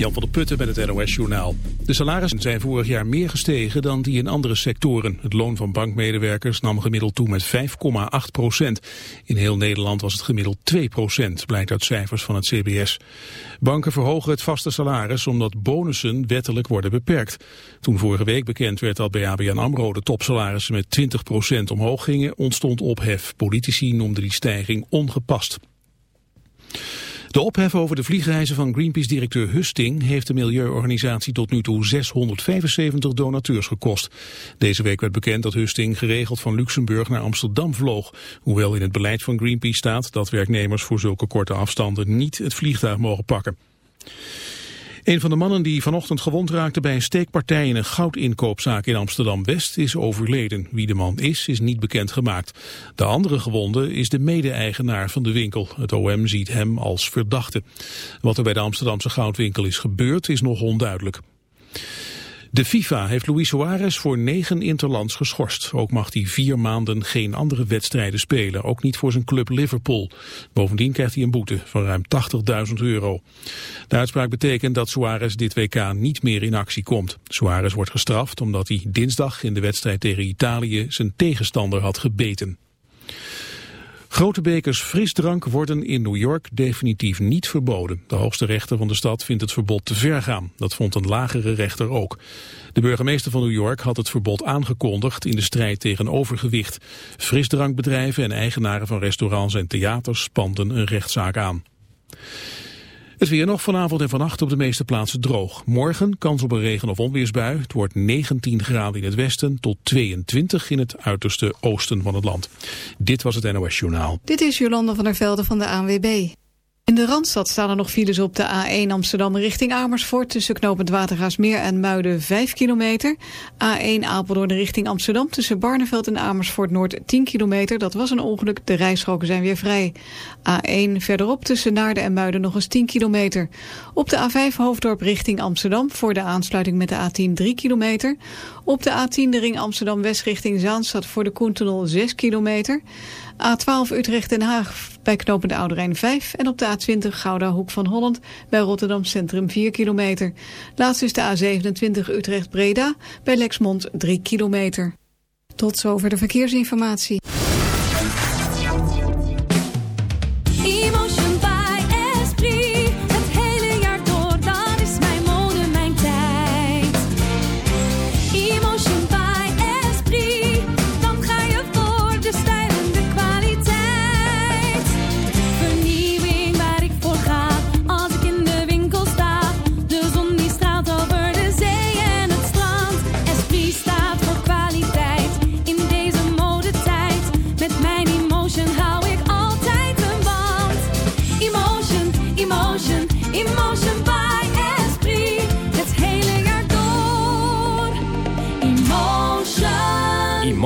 Jan van der Putten met het NOS-journaal. De salarissen zijn vorig jaar meer gestegen dan die in andere sectoren. Het loon van bankmedewerkers nam gemiddeld toe met 5,8 procent. In heel Nederland was het gemiddeld 2 procent, blijkt uit cijfers van het CBS. Banken verhogen het vaste salaris omdat bonussen wettelijk worden beperkt. Toen vorige week bekend werd dat bij ABN AMRO de topsalarissen met 20 procent omhoog gingen, ontstond ophef. Politici noemden die stijging ongepast. De ophef over de vliegreizen van Greenpeace-directeur Husting heeft de milieuorganisatie tot nu toe 675 donateurs gekost. Deze week werd bekend dat Husting geregeld van Luxemburg naar Amsterdam vloog. Hoewel in het beleid van Greenpeace staat dat werknemers voor zulke korte afstanden niet het vliegtuig mogen pakken. Een van de mannen die vanochtend gewond raakte bij een steekpartij in een goudinkoopzaak in Amsterdam-West is overleden. Wie de man is, is niet bekendgemaakt. De andere gewonde is de mede-eigenaar van de winkel. Het OM ziet hem als verdachte. Wat er bij de Amsterdamse goudwinkel is gebeurd is nog onduidelijk. De FIFA heeft Luis Suarez voor negen interlands geschorst. Ook mag hij vier maanden geen andere wedstrijden spelen, ook niet voor zijn club Liverpool. Bovendien krijgt hij een boete van ruim 80.000 euro. De uitspraak betekent dat Suarez dit WK niet meer in actie komt. Suarez wordt gestraft omdat hij dinsdag in de wedstrijd tegen Italië zijn tegenstander had gebeten. Grote bekers frisdrank worden in New York definitief niet verboden. De hoogste rechter van de stad vindt het verbod te ver gaan. Dat vond een lagere rechter ook. De burgemeester van New York had het verbod aangekondigd in de strijd tegen overgewicht. Frisdrankbedrijven en eigenaren van restaurants en theaters spanden een rechtszaak aan. Het weer nog vanavond en vannacht op de meeste plaatsen droog. Morgen kans op een regen- of onweersbui. Het wordt 19 graden in het westen tot 22 in het uiterste oosten van het land. Dit was het NOS Journaal. Dit is Jolanda van der Velde van de ANWB. In de Randstad staan er nog files op de A1 Amsterdam richting Amersfoort... tussen knooppunt Watergaasmeer en Muiden 5 kilometer. A1 Apeldoorn richting Amsterdam tussen Barneveld en Amersfoort Noord 10 kilometer. Dat was een ongeluk, de rijstroken zijn weer vrij. A1 verderop tussen Naarden en Muiden nog eens 10 kilometer. Op de A5 Hoofddorp richting Amsterdam voor de aansluiting met de A10 3 kilometer. Op de A10 de ring Amsterdam-West richting Zaanstad voor de Koentunnel 6 kilometer... A12 Utrecht-Den Haag bij knooppunt Oude Rijn 5 en op de A20 Gouda Hoek van Holland bij Rotterdam Centrum 4 kilometer. Laatst is de A27 Utrecht-Breda bij Lexmond 3 kilometer. Tot zover de verkeersinformatie.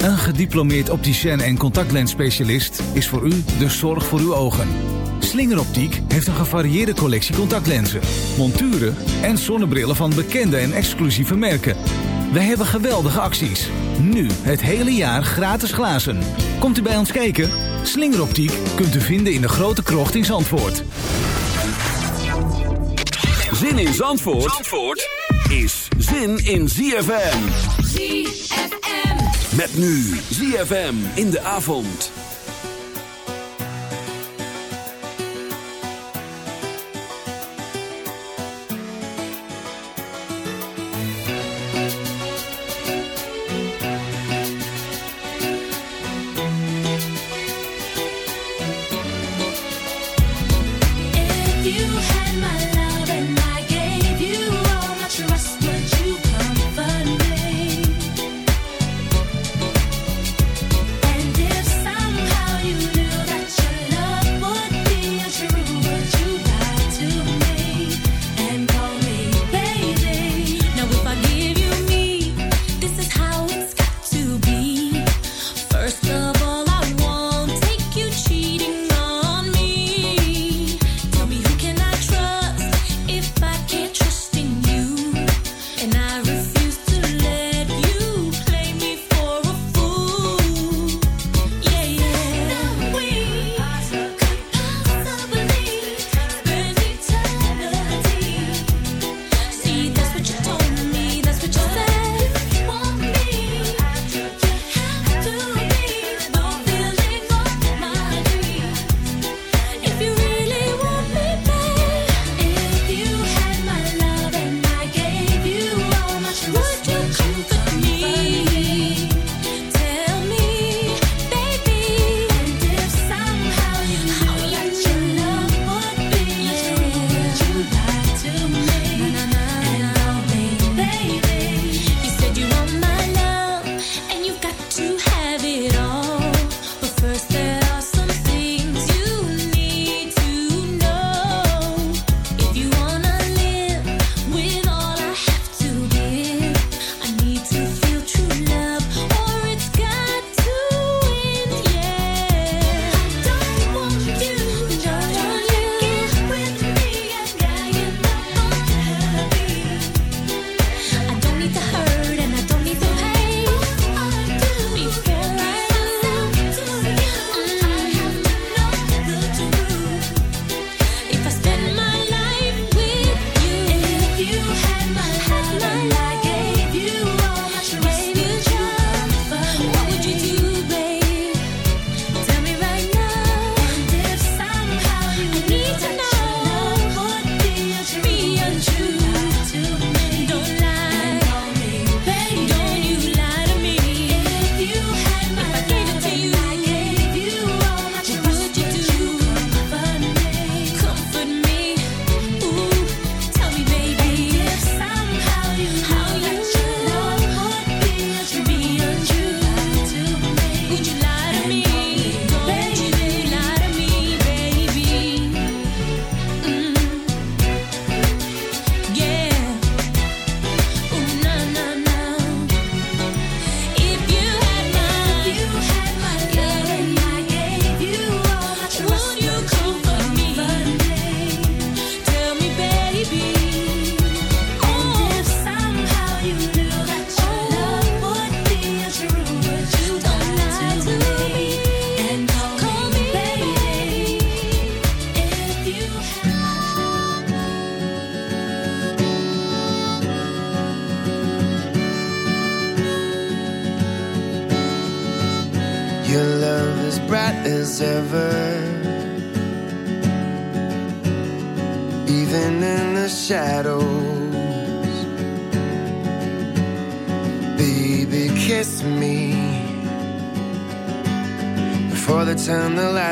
Een gediplomeerd opticien en contactlensspecialist is voor u de zorg voor uw ogen. Slingeroptiek heeft een gevarieerde collectie contactlenzen, monturen en zonnebrillen van bekende en exclusieve merken. We hebben geweldige acties. Nu het hele jaar gratis glazen. Komt u bij ons kijken? Slingeroptiek kunt u vinden in de grote krocht in Zandvoort. Zin in Zandvoort, Zandvoort is zin in ZFM. ZFM. Met nu ZFM in de avond.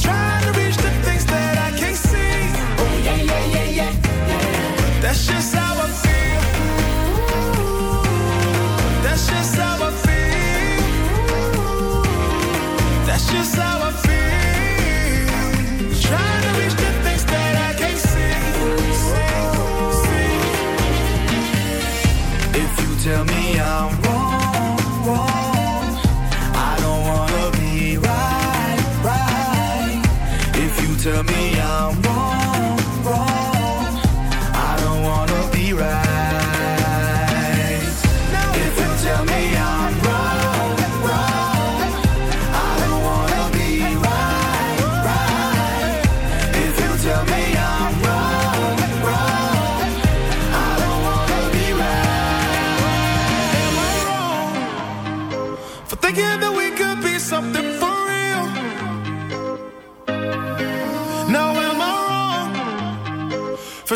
try.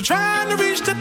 Trying to reach the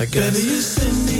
I guess. Baby,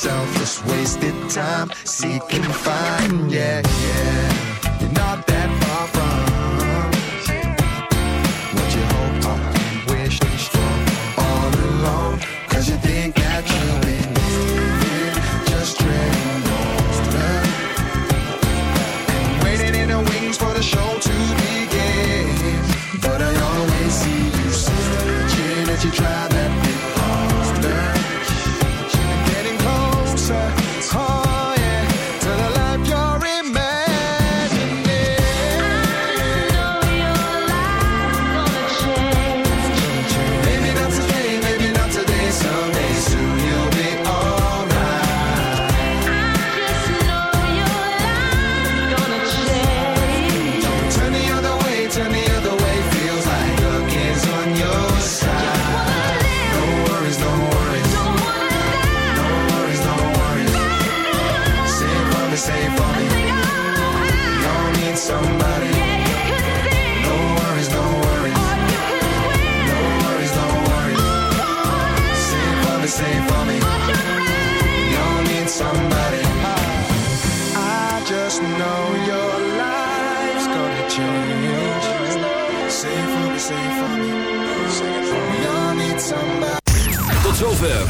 selfless, wasted time, seeking fine, find, yeah, yeah.